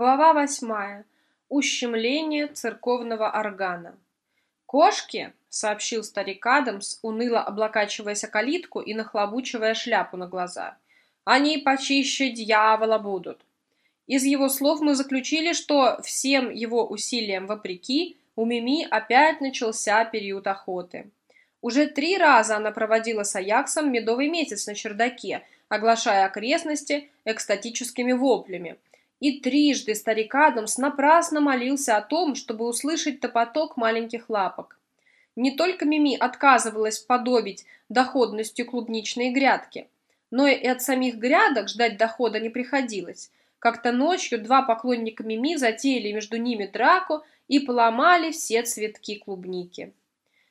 Глава восьмая. Ущемление церковного органа. «Кошки!» — сообщил старик Адамс, уныло облокачиваясь о калитку и нахлобучивая шляпу на глаза. «Они почище дьявола будут!» Из его слов мы заключили, что всем его усилиям вопреки у Мими опять начался период охоты. Уже три раза она проводила с Аяксом медовый месяц на чердаке, оглашая окрестности экстатическими воплями – и трижды старик Адамс напрасно молился о том, чтобы услышать топоток маленьких лапок. Не только Мими отказывалась подобить доходностью клубничные грядки, но и от самих грядок ждать дохода не приходилось. Как-то ночью два поклонника Мими затеяли между ними драку и поломали все цветки клубники.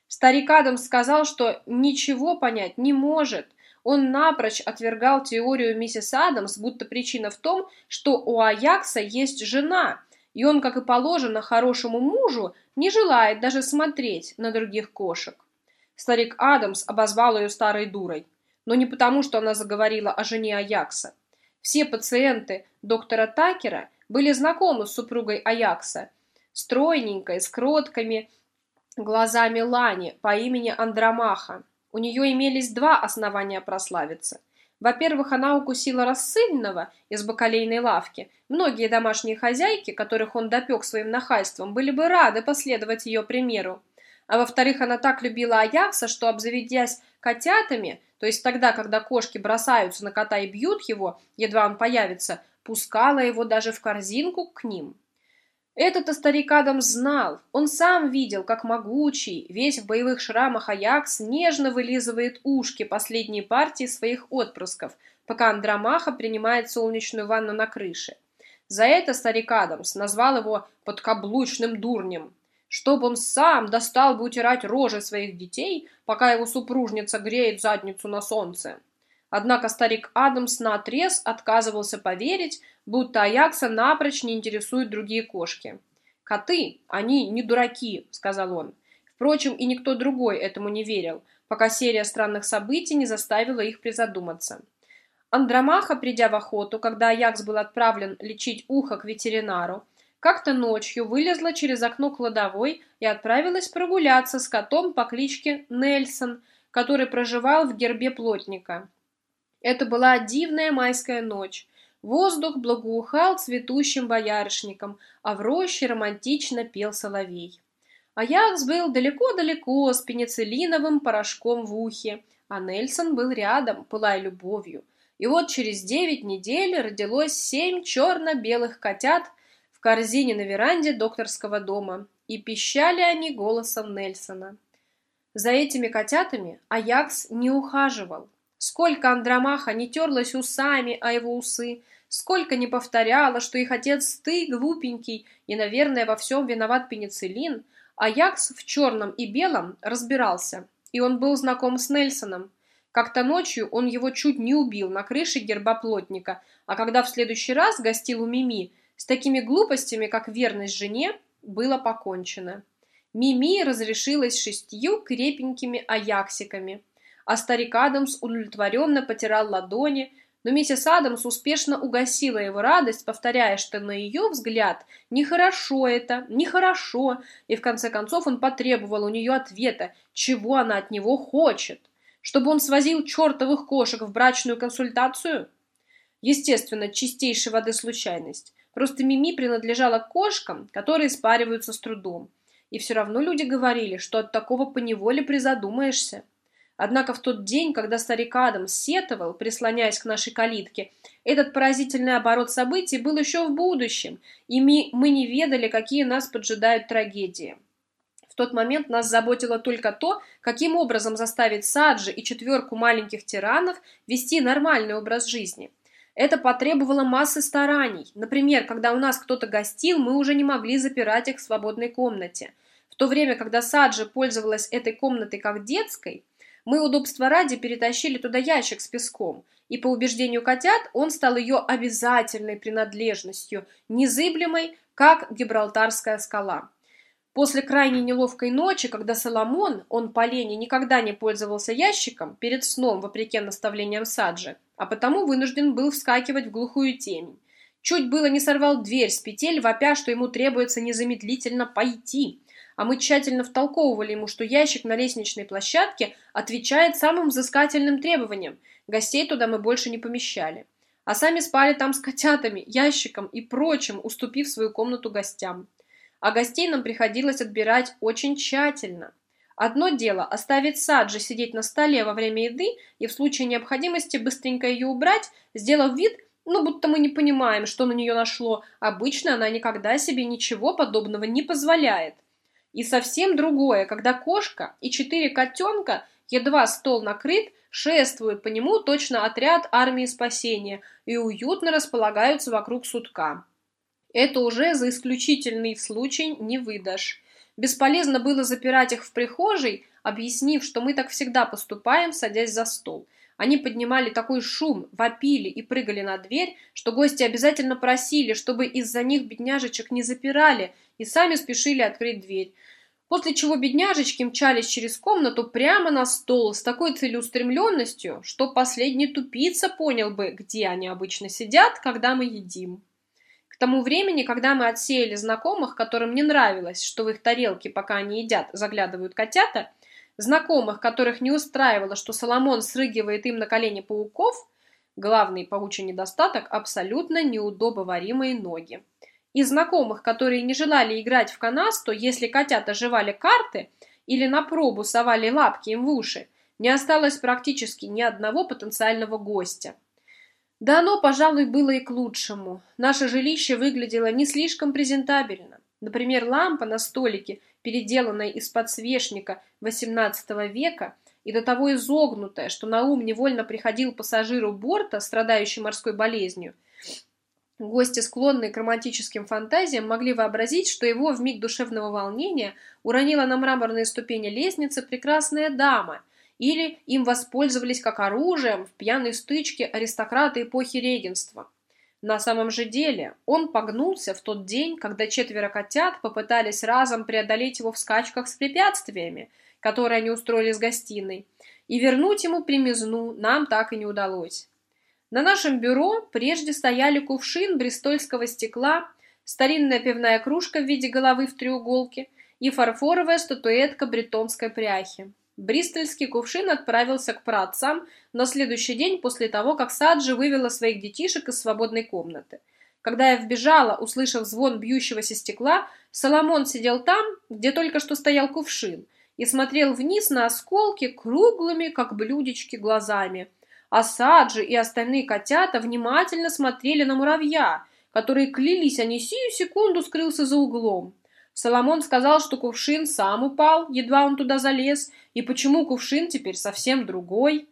Старик Адамс сказал, что ничего понять не может, он напрочь отвергал теорию миссис Адамс, будто причина в том, что у Аякса есть жена, и он, как и положено хорошему мужу, не желает даже смотреть на других кошек. Старик Адамс обозвал ее старой дурой, но не потому, что она заговорила о жене Аякса. Все пациенты доктора Такера были знакомы с супругой Аякса, стройненькой, с кроткими глазами Лани по имени Андромаха. У нее имелись два основания прославиться. Во-первых, она укусила рассыльного из бакалейной лавки. Многие домашние хозяйки, которых он допек своим нахальством, были бы рады последовать ее примеру. А во-вторых, она так любила Аякса, что, обзаведясь котятами, то есть тогда, когда кошки бросаются на кота и бьют его, едва он появится, пускала его даже в корзинку к ним. Этот старик Адам знал, он сам видел, как могучий, весь в боевых шрамах Аякс нежно вылизывает ушки последней партии своих отпрысков, пока Андромаха принимает солнечную ванну на крыше. За это старик Адамс назвал его подкаблучным дурнем, чтобы он сам достал бы утирать рожи своих детей, пока его супружница греет задницу на солнце. Однако старик Адамс наотрез отказывался поверить, будто Аякса напрочь не интересуют другие кошки. «Коты, они не дураки», — сказал он. Впрочем, и никто другой этому не верил, пока серия странных событий не заставила их призадуматься. Андромаха, придя в охоту, когда Аякс был отправлен лечить ухо к ветеринару, как-то ночью вылезла через окно кладовой и отправилась прогуляться с котом по кличке Нельсон, который проживал в гербе плотника. Это была дивная майская ночь. Воздух благоухал цветущим боярышником, а в роще романтично пел соловей. Аякс был далеко-далеко с пенициллиновым порошком в ухе, а Нельсон был рядом, пылая любовью. И вот через девять недель родилось семь черно-белых котят в корзине на веранде докторского дома, и пищали они голосом Нельсона. За этими котятами Аякс не ухаживал. Сколько Андромаха не терлась усами о его усы, сколько не повторяла, что их отец ты, глупенький, и, наверное, во всем виноват пенициллин, а Якс в черном и белом разбирался, и он был знаком с Нельсоном. Как-то ночью он его чуть не убил на крыше герба плотника, а когда в следующий раз гостил у Мими, с такими глупостями, как верность жене, было покончено. Мими разрешилась шестью крепенькими аяксиками – а старик Адамс удовлетворенно потирал ладони, но миссис Адамс успешно угасила его радость, повторяя, что на ее взгляд нехорошо это, нехорошо, и в конце концов он потребовал у нее ответа, чего она от него хочет. Чтобы он свозил чертовых кошек в брачную консультацию? Естественно, чистейшей воды случайность. Просто Мими принадлежала кошкам, которые спариваются с трудом. И все равно люди говорили, что от такого поневоле призадумаешься. Однако в тот день, когда старик Адам сетовал, прислоняясь к нашей калитке, этот поразительный оборот событий был еще в будущем, и мы, не ведали, какие нас поджидают трагедии. В тот момент нас заботило только то, каким образом заставить Саджи и четверку маленьких тиранов вести нормальный образ жизни. Это потребовало массы стараний. Например, когда у нас кто-то гостил, мы уже не могли запирать их в свободной комнате. В то время, когда Саджи пользовалась этой комнатой как детской – мы удобства ради перетащили туда ящик с песком, и по убеждению котят он стал ее обязательной принадлежностью, незыблемой, как Гибралтарская скала. После крайне неловкой ночи, когда Соломон, он по лени никогда не пользовался ящиком перед сном, вопреки наставлениям Саджи, а потому вынужден был вскакивать в глухую темень. Чуть было не сорвал дверь с петель, вопя, что ему требуется незамедлительно пойти. А мы тщательно втолковывали ему, что ящик на лестничной площадке отвечает самым взыскательным требованиям. Гостей туда мы больше не помещали. А сами спали там с котятами, ящиком и прочим, уступив свою комнату гостям. А гостей нам приходилось отбирать очень тщательно. Одно дело оставить Саджи сидеть на столе во время еды и в случае необходимости быстренько ее убрать, сделав вид, ну, будто мы не понимаем, что на нее нашло. Обычно она никогда себе ничего подобного не позволяет. И совсем другое, когда кошка и четыре котенка, едва стол накрыт, шествуют по нему точно отряд армии спасения и уютно располагаются вокруг сутка. Это уже за исключительный случай не выдашь. Бесполезно было запирать их в прихожей, объяснив, что мы так всегда поступаем, садясь за стол. Они поднимали такой шум, вопили и прыгали на дверь, что гости обязательно просили, чтобы из-за них бедняжечек не запирали, и сами спешили открыть дверь. После чего бедняжечки мчались через комнату прямо на стол с такой целеустремленностью, что последний тупица понял бы, где они обычно сидят, когда мы едим. К тому времени, когда мы отсеяли знакомых, которым не нравилось, что в их тарелке, пока они едят, заглядывают котята, знакомых, которых не устраивало, что Соломон срыгивает им на колени пауков, главный паучий недостаток – абсолютно неудобоваримые ноги, и знакомых, которые не желали играть в канасту, если котята жевали карты или на пробу совали лапки им в уши, не осталось практически ни одного потенциального гостя. Да оно, пожалуй, было и к лучшему. Наше жилище выглядело не слишком презентабельно. Например, лампа на столике, переделанная из подсвечника XVIII века и до того изогнутая, что на ум невольно приходил пассажиру борта, страдающий морской болезнью. Гости, склонные к романтическим фантазиям, могли вообразить, что его в миг душевного волнения уронила на мраморные ступени лестницы прекрасная дама – или им воспользовались как оружием в пьяной стычке аристократы эпохи регенства. На самом же деле он погнулся в тот день, когда четверо котят попытались разом преодолеть его в скачках с препятствиями, которые они устроили с гостиной, и вернуть ему примизну нам так и не удалось. На нашем бюро прежде стояли кувшин бристольского стекла, старинная пивная кружка в виде головы в треуголке и фарфоровая статуэтка бретонской пряхи. Бристольский кувшин отправился к праотцам на следующий день после того, как Саджи вывела своих детишек из свободной комнаты. Когда я вбежала, услышав звон бьющегося стекла, Соломон сидел там, где только что стоял кувшин, и смотрел вниз на осколки круглыми, как блюдечки, глазами. А Саджи и остальные котята внимательно смотрели на муравья, которые клялись, они сию секунду скрылся за углом. Соломон сказал, что кувшин сам упал, едва он туда залез, и почему кувшин теперь совсем другой.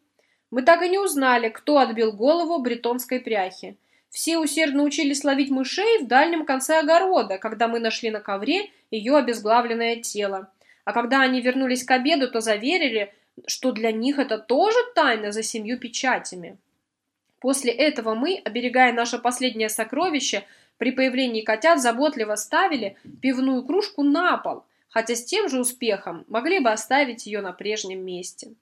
Мы так и не узнали, кто отбил голову бретонской пряхи. Все усердно учились ловить мышей в дальнем конце огорода, когда мы нашли на ковре ее обезглавленное тело. А когда они вернулись к обеду, то заверили, что для них это тоже тайна за семью печатями. После этого мы, оберегая наше последнее сокровище, при появлении котят заботливо ставили пивную кружку на пол, хотя с тем же успехом могли бы оставить ее на прежнем месте.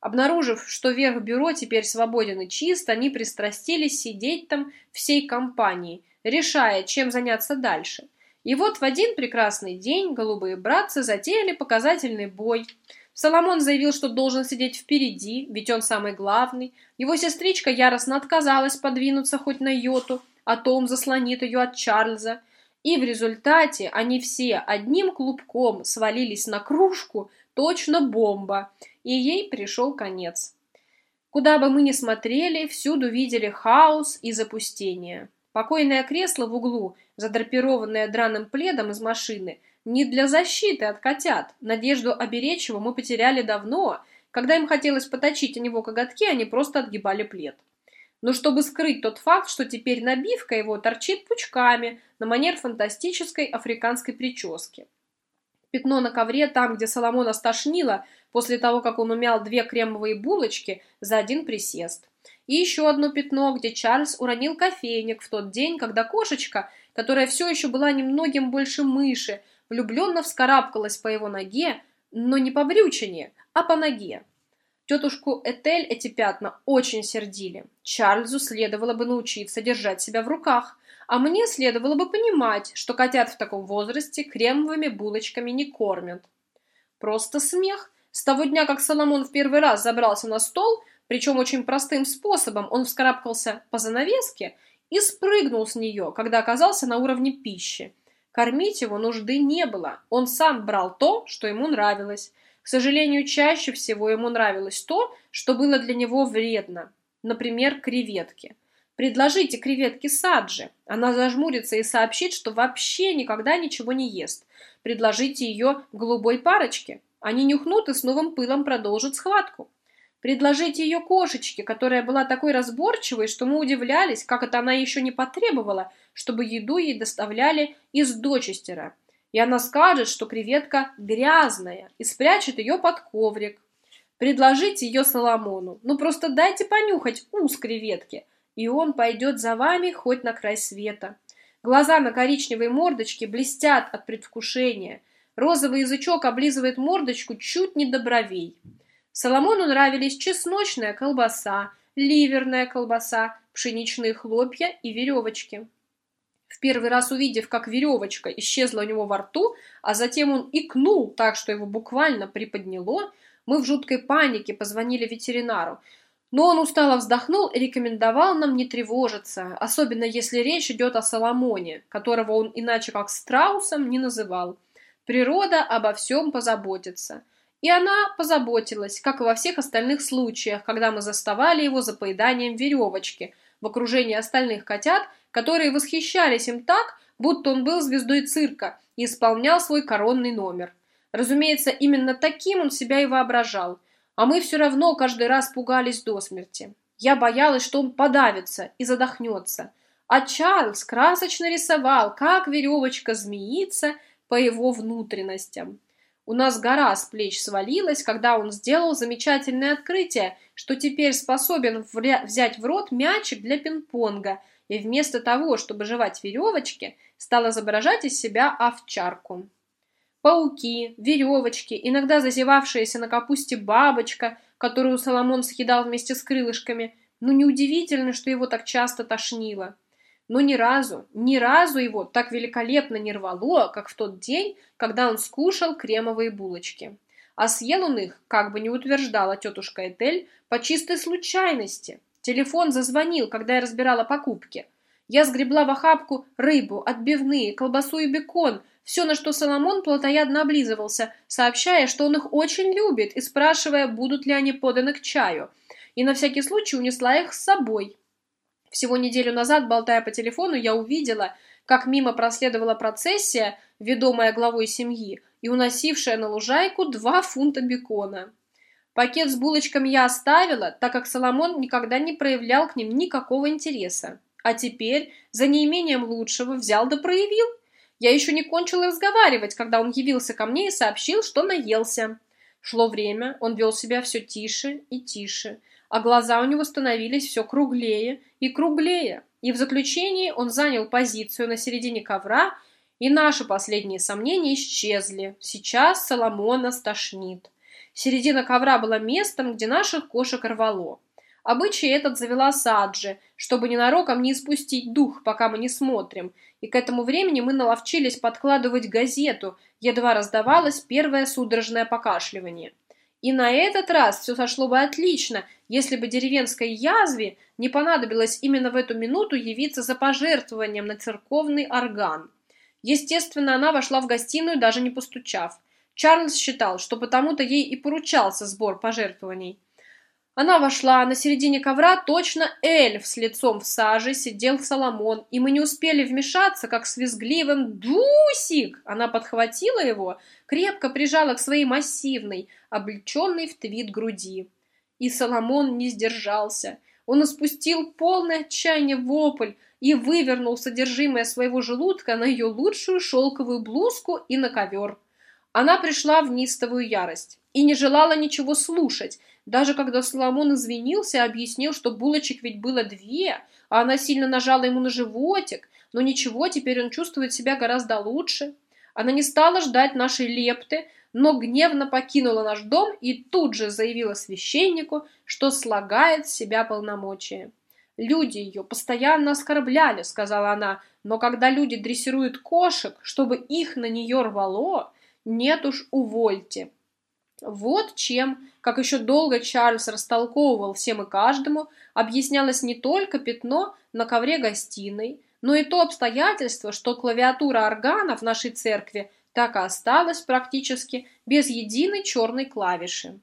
Обнаружив, что верх бюро теперь свободен и чист, они пристрастились сидеть там всей компанией, решая, чем заняться дальше. И вот в один прекрасный день голубые братцы затеяли показательный бой. Соломон заявил, что должен сидеть впереди, ведь он самый главный. Его сестричка яростно отказалась подвинуться хоть на йоту – а Том заслонит ее от Чарльза. И в результате они все одним клубком свалились на кружку, точно бомба, и ей пришел конец. Куда бы мы ни смотрели, всюду видели хаос и запустение. Покойное кресло в углу, задрапированное драным пледом из машины, не для защиты от котят. Надежду оберечь его мы потеряли давно. Когда им хотелось поточить о него коготки, они просто отгибали плед но чтобы скрыть тот факт, что теперь набивка его торчит пучками на манер фантастической африканской прически. Пятно на ковре, там, где Соломона стошнило, после того, как он умял две кремовые булочки за один присест. И еще одно пятно, где Чарльз уронил кофейник в тот день, когда кошечка, которая все еще была немногим больше мыши, влюбленно вскарабкалась по его ноге, но не по брючине, а по ноге. Тетушку Этель эти пятна очень сердили. Чарльзу следовало бы научиться держать себя в руках, А мне следовало бы понимать, что котят в таком возрасте кремовыми булочками не кормят. Просто смех. С того дня, как Соломон в первый раз забрался на стол, причем очень простым способом, он вскарабкался по занавеске и спрыгнул с нее, когда оказался на уровне пищи. Кормить его нужды не было, он сам брал то, что ему нравилось. К сожалению, чаще всего ему нравилось то, что было для него вредно. Например, креветки. Предложите креветки Саджи. Она зажмурится и сообщит, что вообще никогда ничего не ест. Предложите ее голубой парочке. Они нюхнут и с новым пылом продолжат схватку. Предложите ее кошечке, которая была такой разборчивой, что мы удивлялись, как это она еще не потребовала, чтобы еду ей доставляли из Дочестера. И она скажет, что креветка грязная, и спрячет ее под коврик. Предложите ее Соломону. Ну просто дайте понюхать ус креветки – и он пойдет за вами хоть на край света. Глаза на коричневой мордочке блестят от предвкушения. Розовый язычок облизывает мордочку чуть не до бровей. Соломону нравились чесночная колбаса, ливерная колбаса, пшеничные хлопья и веревочки. В первый раз увидев, как веревочка исчезла у него во рту, а затем он икнул так, что его буквально приподняло, мы в жуткой панике позвонили ветеринару. Но он устало вздохнул и рекомендовал нам не тревожиться, особенно если речь идет о Соломоне, которого он иначе как страусом не называл. Природа обо всем позаботится. И она позаботилась, как и во всех остальных случаях, когда мы заставали его за поеданием веревочки в окружении остальных котят, которые восхищались им так, будто он был звездой цирка и исполнял свой коронный номер. Разумеется, именно таким он себя и воображал – а мы все равно каждый раз пугались до смерти. Я боялась, что он подавится и задохнется. А Чарльз красочно рисовал, как веревочка змеится по его внутренностям. У нас гора с плеч свалилась, когда он сделал замечательное открытие, что теперь способен взять в рот мячик для пинг-понга и вместо того, чтобы жевать веревочки, стал изображать из себя овчарку пауки, веревочки, иногда зазевавшаяся на капусте бабочка, которую Соломон съедал вместе с крылышками. Ну, неудивительно, что его так часто тошнило. Но ни разу, ни разу его так великолепно не рвало, как в тот день, когда он скушал кремовые булочки. А съел он их, как бы не утверждала тетушка Этель, по чистой случайности. Телефон зазвонил, когда я разбирала покупки. Я сгребла в охапку рыбу, отбивные, колбасу и бекон – все, на что Соломон плотоядно облизывался, сообщая, что он их очень любит, и спрашивая, будут ли они поданы к чаю. И на всякий случай унесла их с собой. Всего неделю назад, болтая по телефону, я увидела, как мимо проследовала процессия, ведомая главой семьи, и уносившая на лужайку два фунта бекона. Пакет с булочками я оставила, так как Соломон никогда не проявлял к ним никакого интереса. А теперь, за неимением лучшего, взял да проявил – я еще не кончила разговаривать, когда он явился ко мне и сообщил, что наелся. Шло время, он вел себя все тише и тише, а глаза у него становились все круглее и круглее. И в заключении он занял позицию на середине ковра, и наши последние сомнения исчезли. Сейчас Соломона стошнит. Середина ковра была местом, где наших кошек рвало. Обычай этот завела Саджи, чтобы ненароком не испустить дух, пока мы не смотрим, и к этому времени мы наловчились подкладывать газету, едва раздавалось первое судорожное покашливание. И на этот раз все сошло бы отлично, если бы деревенской язве не понадобилось именно в эту минуту явиться за пожертвованием на церковный орган. Естественно, она вошла в гостиную, даже не постучав. Чарльз считал, что потому-то ей и поручался сбор пожертвований. Она вошла, на середине ковра точно эльф с лицом в саже сидел Соломон, и мы не успели вмешаться, как с визгливым «Дусик!» Она подхватила его, крепко прижала к своей массивной, облеченной в твит груди. И Соломон не сдержался. Он испустил полное отчаяние вопль и вывернул содержимое своего желудка на ее лучшую шелковую блузку и на ковер. Она пришла в нистовую ярость и не желала ничего слушать, даже когда Соломон извинился и объяснил, что булочек ведь было две, а она сильно нажала ему на животик, но ничего, теперь он чувствует себя гораздо лучше. Она не стала ждать нашей лепты, но гневно покинула наш дом и тут же заявила священнику, что слагает с себя полномочия. «Люди ее постоянно оскорбляли», — сказала она, но когда люди дрессируют кошек, чтобы их на нее рвало, нет уж, увольте. Вот чем, как еще долго Чарльз растолковывал всем и каждому, объяснялось не только пятно на ковре гостиной, но и то обстоятельство, что клавиатура органа в нашей церкви так и осталась практически без единой черной клавиши.